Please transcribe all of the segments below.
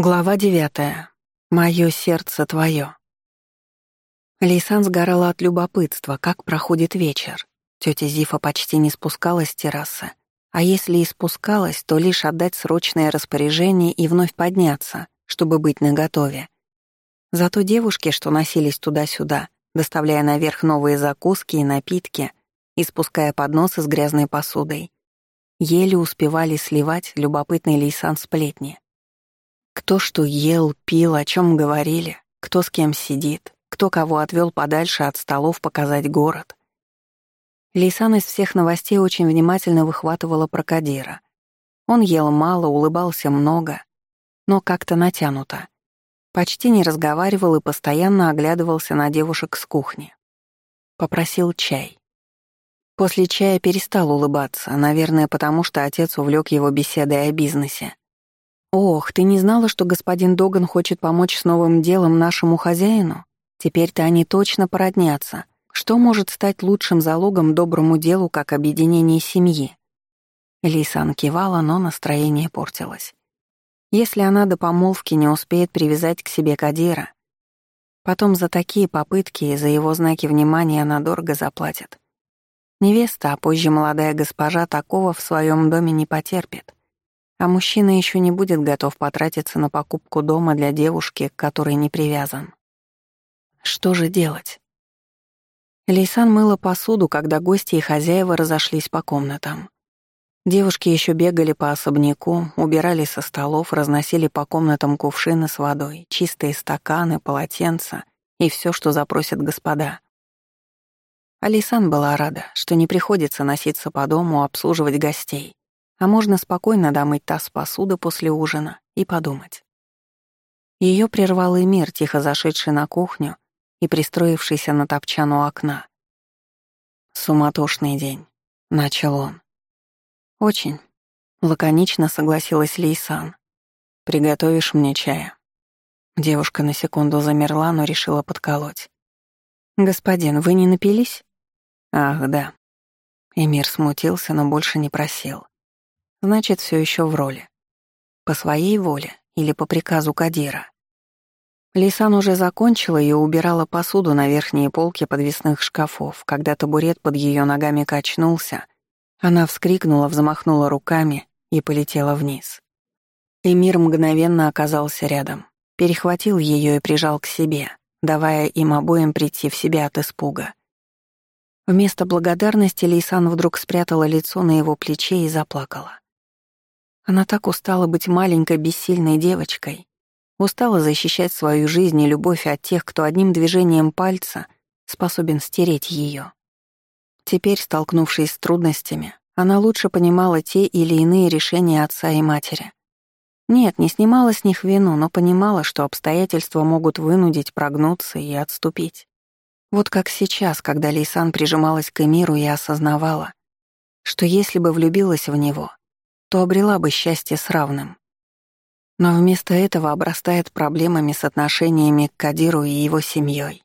Глава девятая. Моё сердце твое. Лейсан сгорала от любопытства, как проходит вечер. Тётя Зифа почти не спускалась с террасы. А если и спускалась, то лишь отдать срочное распоряжение и вновь подняться, чтобы быть наготове. Зато девушки, что носились туда-сюда, доставляя наверх новые закуски и напитки и спуская подносы с грязной посудой, еле успевали сливать любопытный Лейсан сплетни. Кто что ел, пил, о чем говорили, кто с кем сидит, кто кого отвел подальше от столов показать город. Лейсан из всех новостей очень внимательно выхватывала про Кадира. Он ел мало, улыбался много, но как-то натянуто. Почти не разговаривал и постоянно оглядывался на девушек с кухни. Попросил чай. После чая перестал улыбаться, наверное, потому что отец увлек его беседой о бизнесе. «Ох, ты не знала, что господин Доган хочет помочь с новым делом нашему хозяину? Теперь-то они точно породнятся. Что может стать лучшим залогом доброму делу, как объединение семьи?» Лисан кивала, но настроение портилось. Если она до помолвки не успеет привязать к себе Кадира, потом за такие попытки и за его знаки внимания она дорого заплатит. Невеста, а позже молодая госпожа такого в своем доме не потерпит. А мужчина еще не будет готов потратиться на покупку дома для девушки, к которой не привязан. Что же делать? Лейсан мыла посуду, когда гости и хозяева разошлись по комнатам. Девушки еще бегали по особняку, убирали со столов, разносили по комнатам кувшины с водой, чистые стаканы, полотенца и все, что запросят господа. Алисан была рада, что не приходится носиться по дому, обслуживать гостей, а можно спокойно домыть таз посуды после ужина и подумать. Ее прервал и мир, тихо зашедший на кухню и пристроившийся на топчан у окна. «Суматошный день», — начал он. «Очень», — лаконично согласилась Лейсан. «Приготовишь мне чая?» Девушка на секунду замерла, но решила подколоть. «Господин, вы не напились?» «Ах, да». Эмир смутился, но больше не просил. Значит, все еще в роли. По своей воле или по приказу Кадира. Лисан уже закончила и убирала посуду на верхние полки подвесных шкафов, когда табурет под ее ногами качнулся. Она вскрикнула, взмахнула руками и полетела вниз. Эмир мгновенно оказался рядом, перехватил ее и прижал к себе, давая им обоим прийти в себя от испуга. Вместо благодарности Лейсан вдруг спрятала лицо на его плече и заплакала. Она так устала быть маленькой бессильной девочкой, устала защищать свою жизнь и любовь от тех, кто одним движением пальца способен стереть ее. Теперь, столкнувшись с трудностями, она лучше понимала те или иные решения отца и матери. Нет, не снимала с них вину, но понимала, что обстоятельства могут вынудить прогнуться и отступить. Вот как сейчас, когда Лейсан прижималась к Эмиру и осознавала, что если бы влюбилась в него, то обрела бы счастье с равным. Но вместо этого обрастает проблемами с отношениями к Кадиру и его семьей.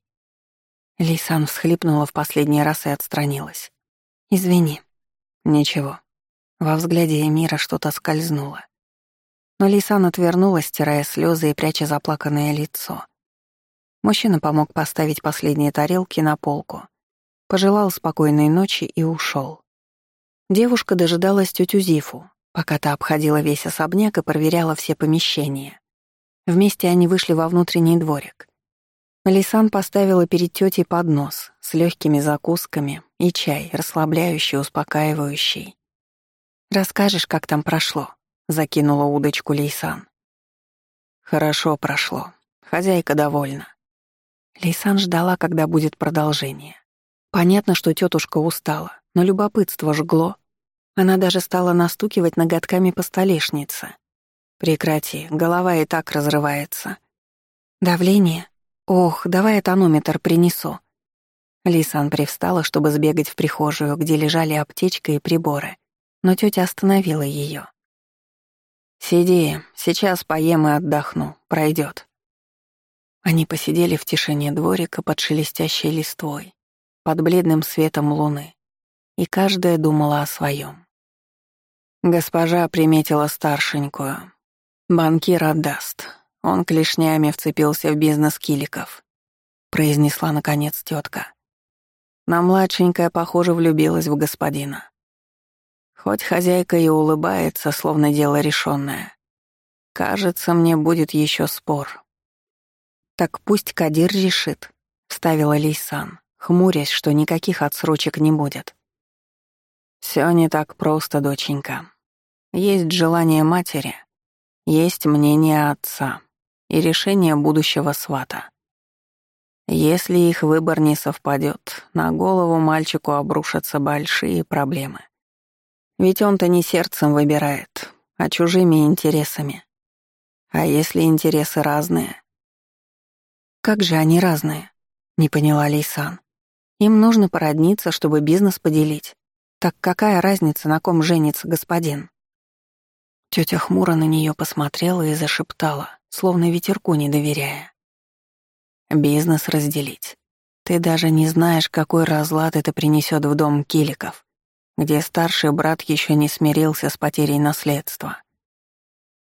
Лейсан всхлипнула в последний раз и отстранилась. «Извини». «Ничего». Во взгляде Эмира что-то скользнуло. Но Лейсан отвернулась, стирая слезы и пряча заплаканное лицо. Мужчина помог поставить последние тарелки на полку, пожелал спокойной ночи и ушел. Девушка дожидалась тетю Зифу, пока та обходила весь особняк и проверяла все помещения. Вместе они вышли во внутренний дворик. Лисан поставила перед тетей поднос с легкими закусками и чай, расслабляющий, успокаивающий. «Расскажешь, как там прошло?» — закинула удочку Лейсан. «Хорошо прошло. Хозяйка довольна». Лейсан ждала, когда будет продолжение. Понятно, что тетушка устала, но любопытство жгло, она даже стала настукивать ноготками по столешнице. «Прекрати, голова и так разрывается». «Давление? Ох, давай тонометр принесу». Лисан привстала, чтобы сбегать в прихожую, где лежали аптечка и приборы, но тетя остановила ее. «Сиди, сейчас поем и отдохну, пройдет. Они посидели в тишине дворика под шелестящей листвой, под бледным светом луны, и каждая думала о своем. Госпожа приметила старшенькую. Банкир отдаст. Он клешнями вцепился в бизнес киликов, произнесла наконец тетка. На младшенькая, похоже, влюбилась в господина. Хоть хозяйка и улыбается, словно дело решенное. Кажется, мне будет еще спор. Так пусть Кадир решит, вставила Лейсан, хмурясь, что никаких отсрочек не будет. Все не так просто, доченька. Есть желание матери, есть мнение отца и решение будущего свата. Если их выбор не совпадет, на голову мальчику обрушатся большие проблемы. Ведь он-то не сердцем выбирает, а чужими интересами. А если интересы разные? Как же они разные? Не поняла Лейсан. Им нужно породниться, чтобы бизнес поделить. Так какая разница, на ком женится господин? Тетя хмуро на нее посмотрела и зашептала, словно ветерку не доверяя. Бизнес разделить. Ты даже не знаешь, какой разлад это принесет в дом Киликов, где старший брат еще не смирился с потерей наследства.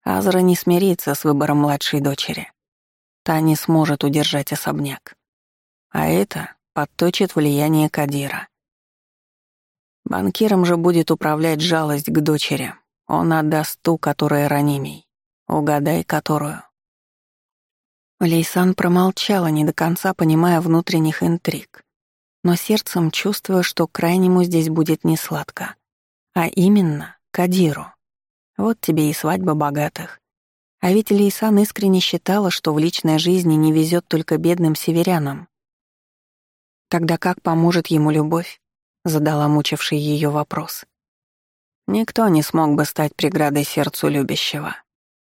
Азра не смирится с выбором младшей дочери. Та не сможет удержать особняк. А это подточит влияние Кадира. Банкиром же будет управлять жалость к дочери. Он отдаст ту, которая ранимей. Угадай, которую. Лейсан промолчала, не до конца понимая внутренних интриг, но сердцем чувствуя, что крайнему здесь будет не сладко, а именно Кадиру. Вот тебе и свадьба богатых. А ведь Лейсан искренне считала, что в личной жизни не везет только бедным северянам. Тогда как поможет ему любовь? Задала мучивший ее вопрос. Никто не смог бы стать преградой сердцу любящего.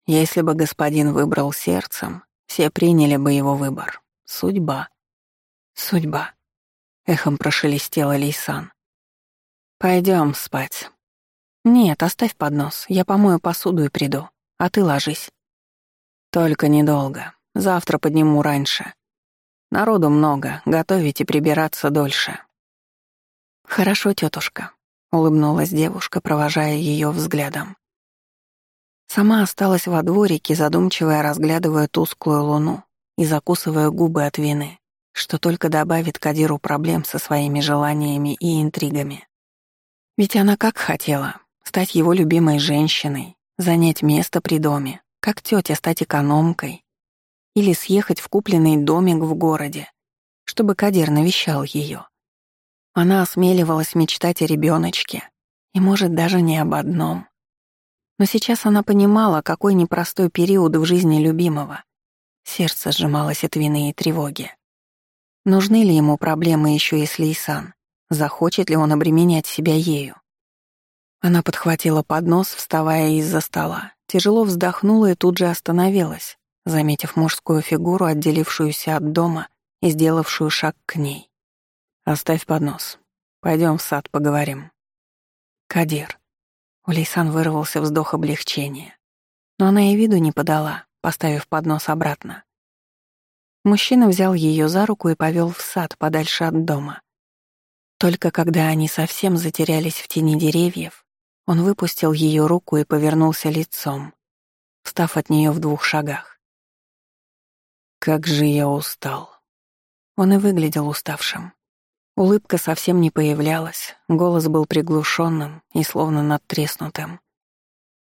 Если бы господин выбрал сердцем, все приняли бы его выбор. Судьба. Судьба. Эхом прошелестела Лейсан. Пойдем спать. Нет, оставь поднос. Я помою посуду и приду. А ты ложись. Только недолго. Завтра подниму раньше. Народу много, готовить и прибираться дольше. Хорошо, тетушка, улыбнулась девушка, провожая ее взглядом. Сама осталась во дворике, задумчивая, разглядывая тусклую луну и закусывая губы от вины, что только добавит Кадиру проблем со своими желаниями и интригами. Ведь она как хотела стать его любимой женщиной, занять место при доме, как тетя стать экономкой или съехать в купленный домик в городе, чтобы Кадир навещал ее. Она осмеливалась мечтать о ребеночке, и, может, даже не об одном. Но сейчас она понимала, какой непростой период в жизни любимого. Сердце сжималось от вины и тревоги. Нужны ли ему проблемы еще и с Лейсан? Захочет ли он обременять себя ею? Она подхватила поднос, вставая из-за стола, тяжело вздохнула и тут же остановилась, заметив мужскую фигуру, отделившуюся от дома и сделавшую шаг к ней. «Оставь поднос. Пойдем в сад поговорим». «Кадир». У Лейсан вырвался вздох облегчения. Но она и виду не подала, поставив поднос обратно. Мужчина взял ее за руку и повел в сад подальше от дома. Только когда они совсем затерялись в тени деревьев, он выпустил ее руку и повернулся лицом, встав от нее в двух шагах. «Как же я устал!» Он и выглядел уставшим. Улыбка совсем не появлялась, голос был приглушенным и словно надтреснутым.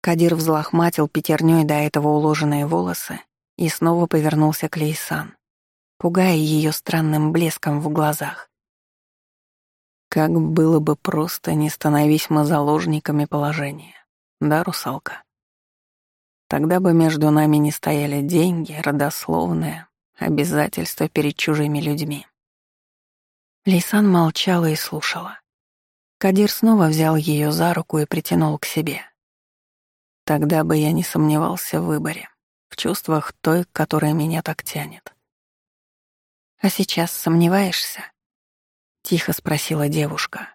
Кадир взлохматил пятерней до этого уложенные волосы и снова повернулся к Лейсан, пугая ее странным блеском в глазах. Как было бы просто не становись мы заложниками положения, да, русалка? Тогда бы между нами не стояли деньги, родословные, обязательства перед чужими людьми. Лейсан молчала и слушала. Кадир снова взял ее за руку и притянул к себе. Тогда бы я не сомневался в выборе, в чувствах той, которая меня так тянет. «А сейчас сомневаешься?» — тихо спросила девушка,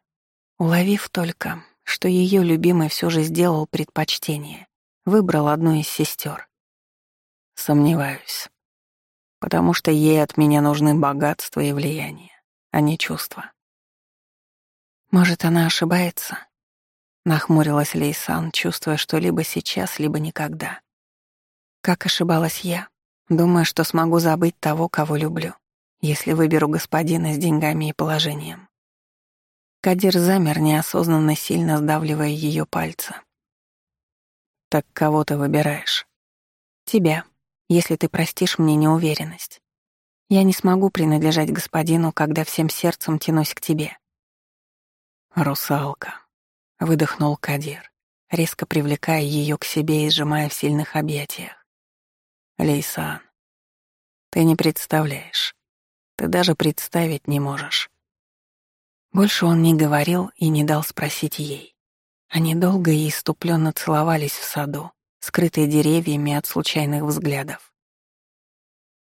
уловив только, что ее любимый все же сделал предпочтение, выбрал одну из сестер. Сомневаюсь, потому что ей от меня нужны богатство и влияние а не чувства. Может, она ошибается? Нахмурилась Лейсан, чувствуя, что либо сейчас, либо никогда. Как ошибалась я, Думаю, что смогу забыть того, кого люблю, если выберу господина с деньгами и положением. Кадир замер, неосознанно сильно сдавливая ее пальцы. «Так кого ты выбираешь?» «Тебя, если ты простишь мне неуверенность. Я не смогу принадлежать господину, когда всем сердцем тянусь к тебе». «Русалка», — выдохнул Кадир, резко привлекая ее к себе и сжимая в сильных объятиях. «Лейсан, ты не представляешь. Ты даже представить не можешь. Больше он не говорил и не дал спросить ей. Они долго и иступленно целовались в саду, скрытые деревьями от случайных взглядов.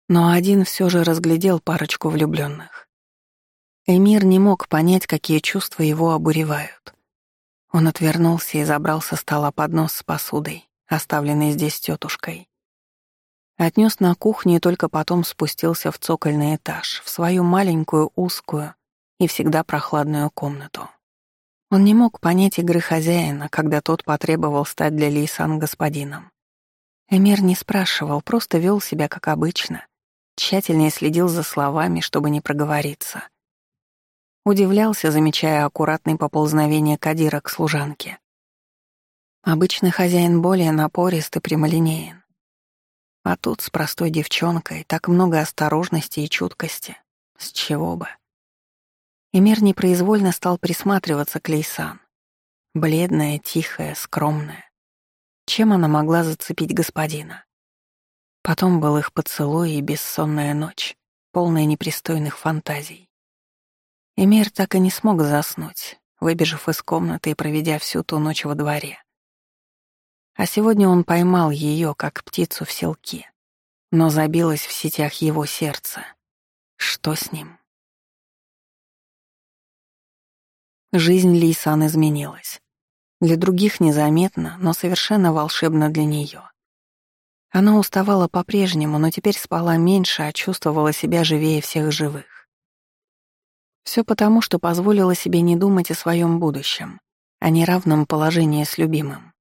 Но один все же разглядел парочку влюбленных. Эмир не мог понять, какие чувства его обуревают. Он отвернулся и забрал со стола поднос с посудой, оставленный здесь тетушкой. Отнес на кухню и только потом спустился в цокольный этаж, в свою маленькую узкую, и всегда прохладную комнату. Он не мог понять игры хозяина, когда тот потребовал стать для Лейсан господином. Эмир не спрашивал, просто вел себя как обычно, тщательнее следил за словами, чтобы не проговориться. Удивлялся, замечая аккуратные поползновения Кадира к служанке. Обычный хозяин более напорист и прямолинеен. А тут с простой девчонкой так много осторожности и чуткости. С чего бы? Эмир непроизвольно стал присматриваться к Лейсан. Бледная, тихая, скромная. Чем она могла зацепить господина? Потом был их поцелуй и бессонная ночь, полная непристойных фантазий. Эмир так и не смог заснуть, выбежав из комнаты и проведя всю ту ночь во дворе. А сегодня он поймал ее, как птицу в селке, но забилось в сетях его сердце. Что с ним? Жизнь Лейсан изменилась. Для других незаметно, но совершенно волшебно для нее. Она уставала по-прежнему, но теперь спала меньше, а чувствовала себя живее всех живых. Все потому, что позволила себе не думать о своем будущем, о неравном положении с любимым.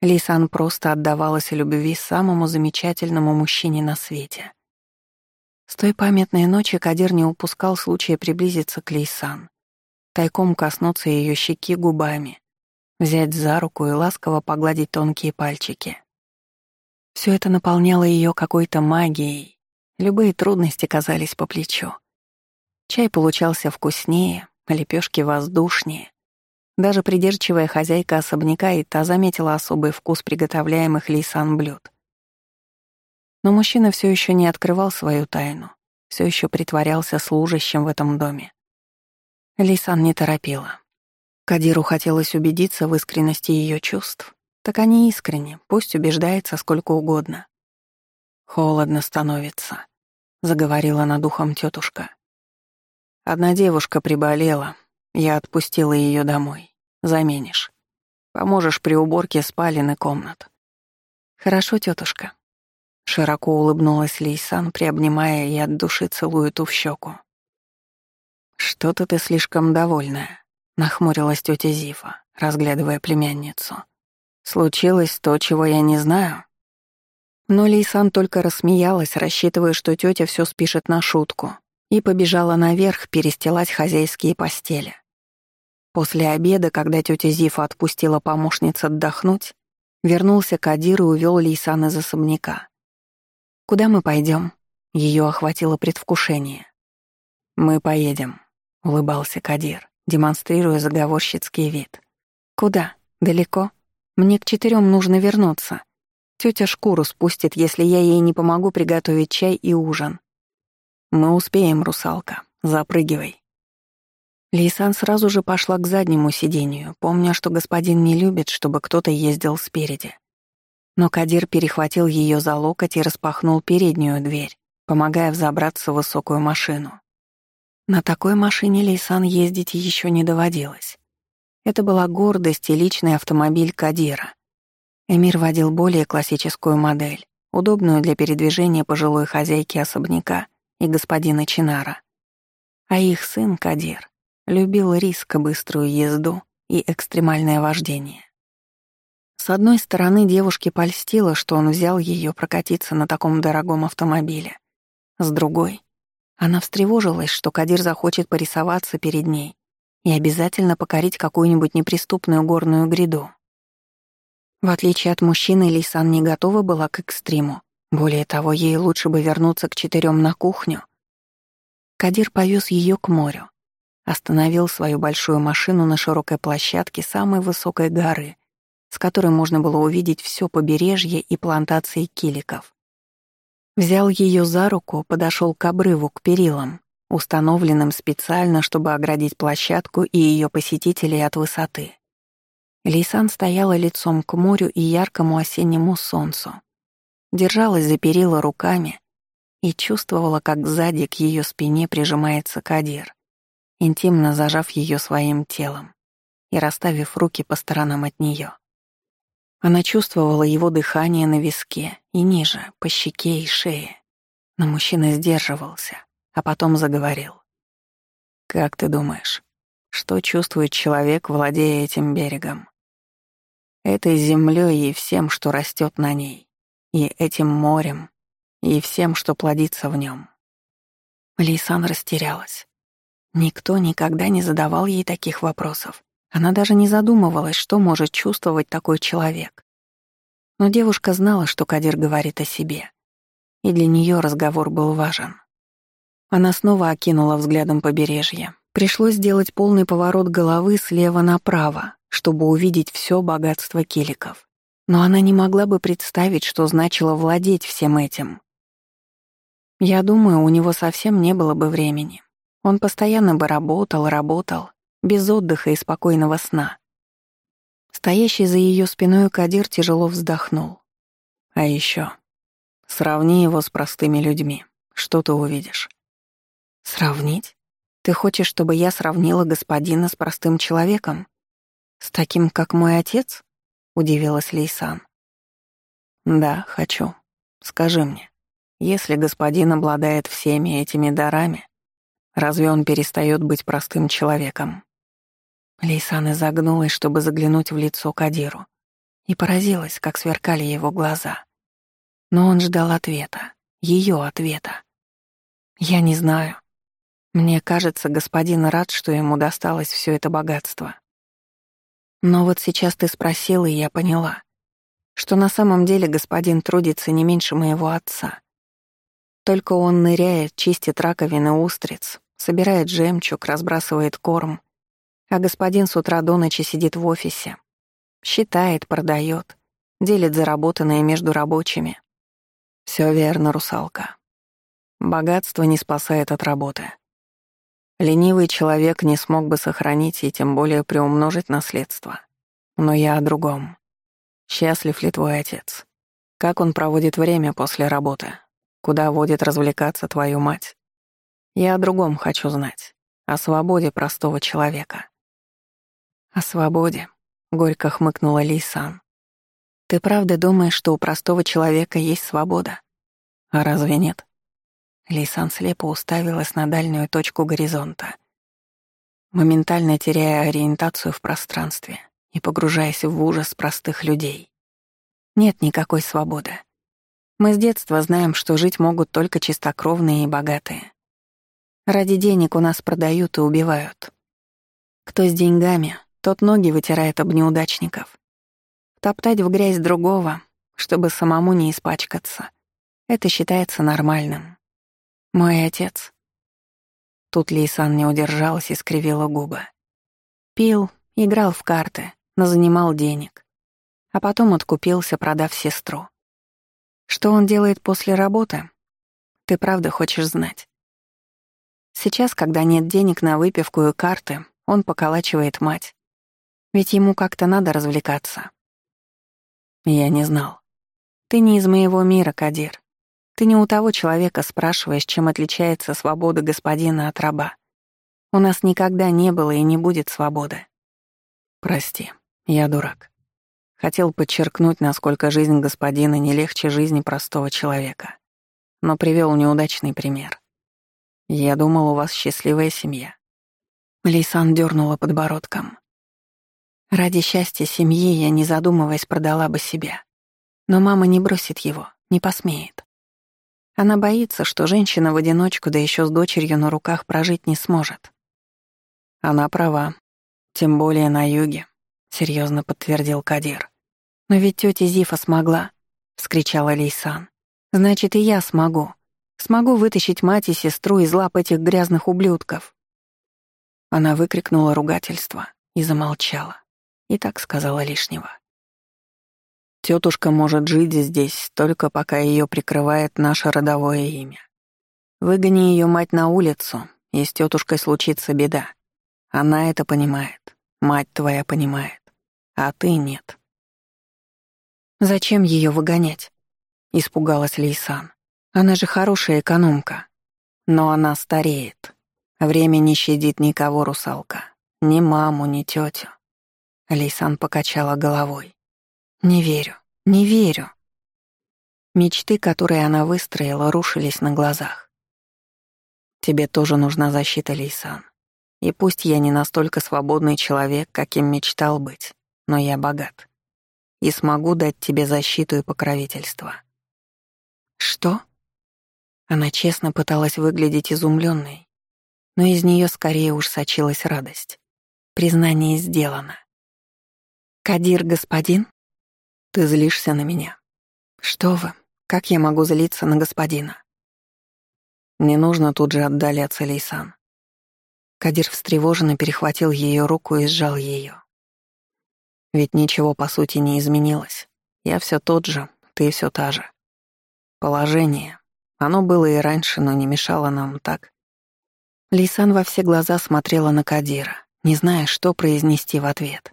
Лисан просто отдавалась любви самому замечательному мужчине на свете. С той памятной ночи Кадир не упускал случая приблизиться к Лейсан, тайком коснуться ее щеки губами, взять за руку и ласково погладить тонкие пальчики. Все это наполняло ее какой-то магией, любые трудности казались по плечу. Чай получался вкуснее, лепешки воздушнее. Даже придирчивая хозяйка особняка и та заметила особый вкус приготовляемых лейсан блюд. Но мужчина все еще не открывал свою тайну, все еще притворялся служащим в этом доме. Лисан не торопила. Кадиру хотелось убедиться в искренности ее чувств. Так они искренне, пусть убеждается сколько угодно. «Холодно становится», — заговорила над ухом тетушка. «Одна девушка приболела. Я отпустила ее домой. Заменишь. Поможешь при уборке спален и комнат». «Хорошо, тетушка. Широко улыбнулась Лейсан, приобнимая и от души целуя ту в щеку. «Что-то ты слишком довольная», — нахмурилась тетя Зифа, разглядывая племянницу. «Случилось то, чего я не знаю». Но Лейсан только рассмеялась, рассчитывая, что тетя все спишет на шутку, и побежала наверх перестилать хозяйские постели. После обеда, когда тетя Зифа отпустила помощниц отдохнуть, вернулся Кадир и увел Лейсан из особняка. «Куда мы пойдем? Ее охватило предвкушение. «Мы поедем», — улыбался Кадир, демонстрируя заговорщицкий вид. «Куда? Далеко? Мне к четырем нужно вернуться. Тетя шкуру спустит, если я ей не помогу приготовить чай и ужин. Мы успеем, русалка. Запрыгивай». Лейсан сразу же пошла к заднему сиденью, помня, что господин не любит, чтобы кто-то ездил спереди. Но Кадир перехватил ее за локоть и распахнул переднюю дверь, помогая взобраться в высокую машину. На такой машине Лейсан ездить еще не доводилось. Это была гордость и личный автомобиль Кадира. Эмир водил более классическую модель, удобную для передвижения пожилой хозяйки особняка и господина Чинара. А их сын Кадир любил риск, быструю езду и экстремальное вождение. С одной стороны, девушке польстило, что он взял ее прокатиться на таком дорогом автомобиле. С другой, она встревожилась, что Кадир захочет порисоваться перед ней и обязательно покорить какую-нибудь неприступную горную гряду. В отличие от мужчины, Лисан не готова была к экстриму. Более того, ей лучше бы вернуться к четырем на кухню. Кадир повез ее к морю, остановил свою большую машину на широкой площадке самой высокой горы, с которой можно было увидеть все побережье и плантации киликов. Взял ее за руку, подошел к обрыву, к перилам, установленным специально, чтобы оградить площадку и ее посетителей от высоты. Лейсан стояла лицом к морю и яркому осеннему солнцу. Держалась за перила руками и чувствовала, как сзади к ее спине прижимается Кадир, интимно зажав ее своим телом и расставив руки по сторонам от нее. Она чувствовала его дыхание на виске и ниже, по щеке и шее. Но мужчина сдерживался, а потом заговорил. «Как ты думаешь, что чувствует человек, владея этим берегом? Этой землей и всем, что растет на ней, и этим морем, и всем, что плодится в нем. Лейсан растерялась. Никто никогда не задавал ей таких вопросов. Она даже не задумывалась, что может чувствовать такой человек. Но девушка знала, что Кадир говорит о себе. И для нее разговор был важен. Она снова окинула взглядом побережье. Пришлось сделать полный поворот головы слева направо, чтобы увидеть все богатство киликов. Но она не могла бы представить, что значило владеть всем этим. Я думаю, у него совсем не было бы времени. Он постоянно бы работал, работал, без отдыха и спокойного сна. Стоящий за ее спиной Кадир тяжело вздохнул. А еще, сравни его с простыми людьми. Что ты увидишь? Сравнить? Ты хочешь, чтобы я сравнила господина с простым человеком? С таким, как мой отец? Удивилась Лейсан. Да, хочу. Скажи мне, если господин обладает всеми этими дарами, разве он перестает быть простым человеком? Лейсан изогнулась, чтобы заглянуть в лицо Кадиру, и поразилась, как сверкали его глаза. Но он ждал ответа, ее ответа. «Я не знаю. Мне кажется, господин рад, что ему досталось все это богатство. Но вот сейчас ты спросила, и я поняла, что на самом деле господин трудится не меньше моего отца. Только он ныряет, чистит раковины устриц, собирает жемчуг, разбрасывает корм, а господин с утра до ночи сидит в офисе. Считает, продает, делит заработанное между рабочими. Все верно, русалка. Богатство не спасает от работы. Ленивый человек не смог бы сохранить и тем более приумножить наследство. Но я о другом. Счастлив ли твой отец? Как он проводит время после работы? Куда водит развлекаться твою мать? Я о другом хочу знать. О свободе простого человека. «О свободе», — горько хмыкнула Лейсан. «Ты правда думаешь, что у простого человека есть свобода? А разве нет?» Лейсан слепо уставилась на дальнюю точку горизонта, моментально теряя ориентацию в пространстве и погружаясь в ужас простых людей. Нет никакой свободы. Мы с детства знаем, что жить могут только чистокровные и богатые. Ради денег у нас продают и убивают. Кто с деньгами, тот ноги вытирает об неудачников. Топтать в грязь другого, чтобы самому не испачкаться, это считается нормальным. Мой отец. Тут Лейсан не удержалась и скривила губы. Пил, играл в карты, но занимал денег. А потом откупился, продав сестру. Что он делает после работы? Ты правда хочешь знать? Сейчас, когда нет денег на выпивку и карты, он поколачивает мать. Ведь ему как-то надо развлекаться. Я не знал. Ты не из моего мира, Кадир. Ты не у того человека спрашиваешь, чем отличается свобода господина от раба. У нас никогда не было и не будет свободы. Прости, я дурак. Хотел подчеркнуть, насколько жизнь господина не легче жизни простого человека. Но привел неудачный пример. Я думал, у вас счастливая семья. Лейсан дернула подбородком. Ради счастья семьи я, не задумываясь, продала бы себя. Но мама не бросит его, не посмеет. Она боится, что женщина в одиночку, да еще с дочерью на руках, прожить не сможет. Она права. Тем более на юге, — серьезно подтвердил Кадир. «Но ведь тетя Зифа смогла», — вскричала Лейсан. «Значит, и я смогу. Смогу вытащить мать и сестру из лап этих грязных ублюдков». Она выкрикнула ругательство и замолчала. И так сказала лишнего. Тетушка может жить здесь только пока ее прикрывает наше родовое имя. Выгони ее мать на улицу, и с тетушкой случится беда. Она это понимает, мать твоя понимает, а ты нет. «Зачем ее выгонять?» — испугалась Лейсан. «Она же хорошая экономка». «Но она стареет. Время не щадит никого, русалка. Ни маму, ни тетю. Лейсан покачала головой. «Не верю, не верю». Мечты, которые она выстроила, рушились на глазах. «Тебе тоже нужна защита, Лейсан. И пусть я не настолько свободный человек, каким мечтал быть, но я богат. И смогу дать тебе защиту и покровительство». «Что?» Она честно пыталась выглядеть изумленной, но из нее скорее уж сочилась радость. Признание сделано. «Кадир, господин?» «Ты злишься на меня?» «Что вы? Как я могу злиться на господина?» «Не нужно тут же отдаляться, Лейсан». Кадир встревоженно перехватил ее руку и сжал ее. «Ведь ничего, по сути, не изменилось. Я все тот же, ты все та же. Положение. Оно было и раньше, но не мешало нам так». Лейсан во все глаза смотрела на Кадира, не зная, что произнести в ответ.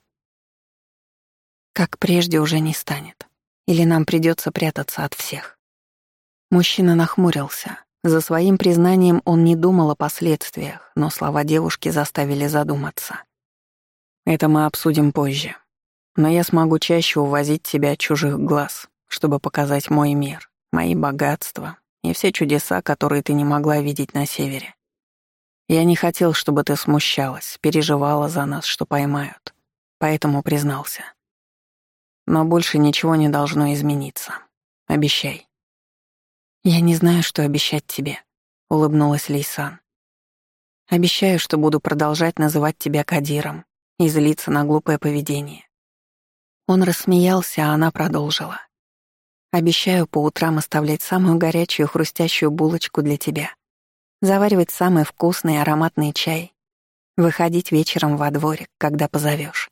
Как прежде уже не станет. Или нам придется прятаться от всех. Мужчина нахмурился. За своим признанием он не думал о последствиях, но слова девушки заставили задуматься. «Это мы обсудим позже. Но я смогу чаще увозить тебя от чужих глаз, чтобы показать мой мир, мои богатства и все чудеса, которые ты не могла видеть на севере. Я не хотел, чтобы ты смущалась, переживала за нас, что поймают, поэтому признался. Но больше ничего не должно измениться. Обещай». «Я не знаю, что обещать тебе», — улыбнулась Лейсан. «Обещаю, что буду продолжать называть тебя Кадиром и злиться на глупое поведение». Он рассмеялся, а она продолжила. «Обещаю по утрам оставлять самую горячую хрустящую булочку для тебя, заваривать самый вкусный ароматный чай, выходить вечером во дворик, когда позовешь.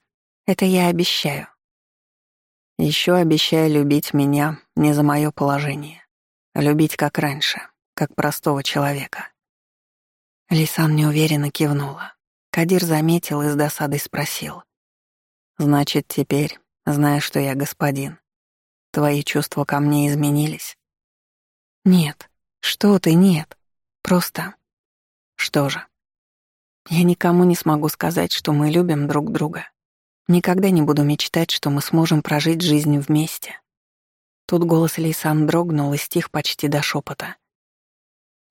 Это я обещаю. Еще обещай любить меня не за мое положение. Любить как раньше, как простого человека. Лисан неуверенно кивнула. Кадир заметил и с досадой спросил. «Значит, теперь, зная, что я господин, твои чувства ко мне изменились?» «Нет. Что ты, нет. Просто...» «Что же?» «Я никому не смогу сказать, что мы любим друг друга. Никогда не буду мечтать, что мы сможем прожить жизнь вместе. Тут голос Лейсан дрогнул и стих почти до шепота.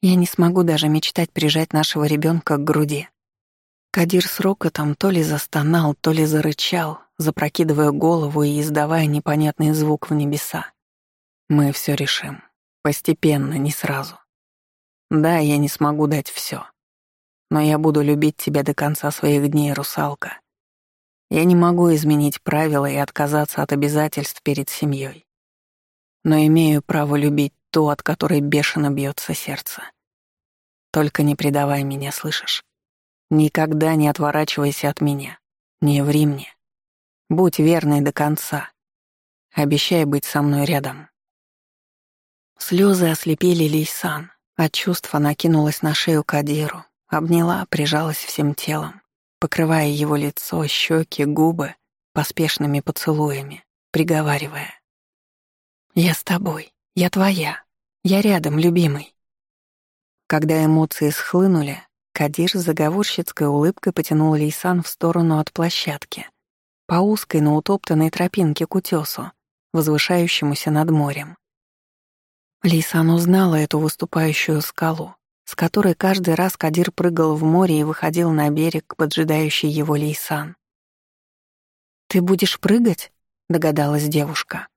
Я не смогу даже мечтать прижать нашего ребенка к груди. Кадир с рокотом то ли застонал, то ли зарычал, запрокидывая голову и издавая непонятный звук в небеса. Мы все решим. Постепенно, не сразу. Да, я не смогу дать все, Но я буду любить тебя до конца своих дней, русалка. Я не могу изменить правила и отказаться от обязательств перед семьей. Но имею право любить ту, от которой бешено бьется сердце. Только не предавай меня, слышишь? Никогда не отворачивайся от меня. Не ври мне. Будь верной до конца. Обещай быть со мной рядом. Слезы ослепили Лейсан. От чувства накинулась на шею Кадиру, обняла, прижалась всем телом покрывая его лицо, щеки, губы поспешными поцелуями, приговаривая. «Я с тобой, я твоя, я рядом, любимый». Когда эмоции схлынули, Кадир с заговорщицкой улыбкой потянул Лейсан в сторону от площадки, по узкой, но утоптанной тропинке к утесу, возвышающемуся над морем. Лейсан узнала эту выступающую скалу, с которой каждый раз Кадир прыгал в море и выходил на берег, поджидающий его Лейсан. «Ты будешь прыгать?» — догадалась девушка.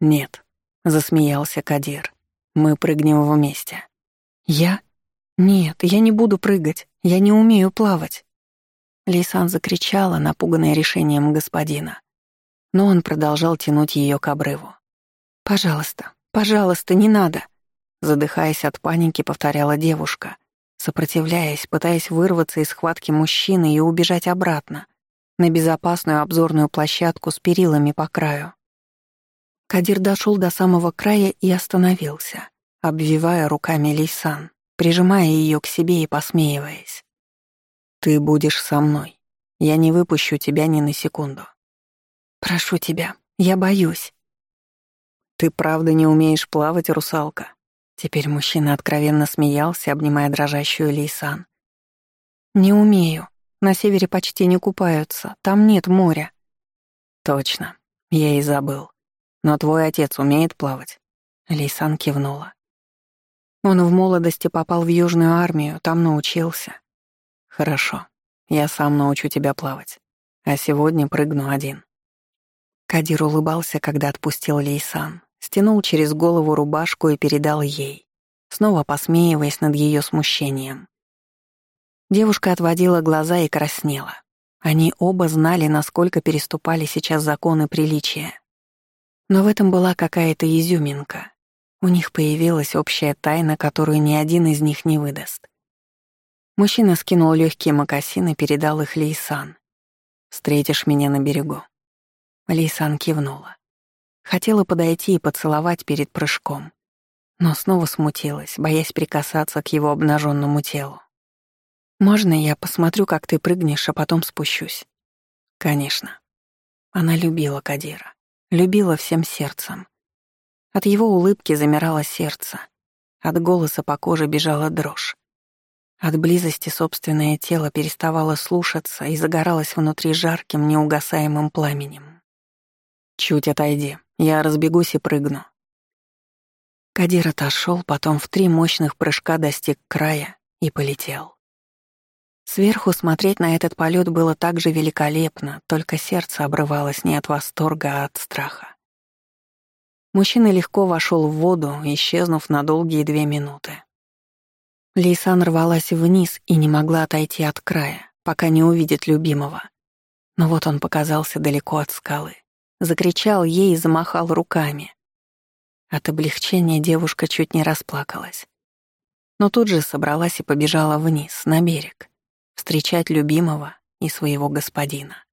«Нет», — засмеялся Кадир. «Мы прыгнем вместе». «Я? Нет, я не буду прыгать. Я не умею плавать». Лейсан закричала, напуганная решением господина. Но он продолжал тянуть ее к обрыву. «Пожалуйста, пожалуйста, не надо!» Задыхаясь от паники, повторяла девушка, сопротивляясь, пытаясь вырваться из схватки мужчины и убежать обратно, на безопасную обзорную площадку с перилами по краю. Кадир дошел до самого края и остановился, обвивая руками Лейсан, прижимая ее к себе и посмеиваясь. «Ты будешь со мной. Я не выпущу тебя ни на секунду». «Прошу тебя, я боюсь». «Ты правда не умеешь плавать, русалка?» Теперь мужчина откровенно смеялся, обнимая дрожащую Лейсан. «Не умею. На севере почти не купаются. Там нет моря». «Точно. Я и забыл. Но твой отец умеет плавать?» Лейсан кивнула. Он в молодости попал в Южную армию, там научился. Хорошо. Я сам научу тебя плавать. А сегодня прыгну один. Кадир улыбался, когда отпустил Лейсан, стянул через голову рубашку и передал ей, снова посмеиваясь над ее смущением. Девушка отводила глаза и краснела. Они оба знали, насколько переступали сейчас законы приличия. Но в этом была какая-то изюминка. У них появилась общая тайна, которую ни один из них не выдаст. Мужчина скинул легкие мокасины, передал их Лейсан. «Встретишь меня на берегу». Лейсан кивнула. Хотела подойти и поцеловать перед прыжком, но снова смутилась, боясь прикасаться к его обнаженному телу. «Можно я посмотрю, как ты прыгнешь, а потом спущусь?» «Конечно». Она любила Кадира, любила всем сердцем. От его улыбки замирало сердце, от голоса по коже бежала дрожь. От близости собственное тело переставало слушаться и загоралось внутри жарким, неугасаемым пламенем. «Чуть отойди, я разбегусь и прыгну». Кадир отошел, потом в три мощных прыжка достиг края и полетел. Сверху смотреть на этот полет было так же великолепно, только сердце обрывалось не от восторга, а от страха. Мужчина легко вошел в воду, исчезнув на долгие две минуты. Лейсан рвалась вниз и не могла отойти от края, пока не увидит любимого. Но вот он показался далеко от скалы. Закричал ей и замахал руками. От облегчения девушка чуть не расплакалась. Но тут же собралась и побежала вниз, на берег встречать любимого и своего господина.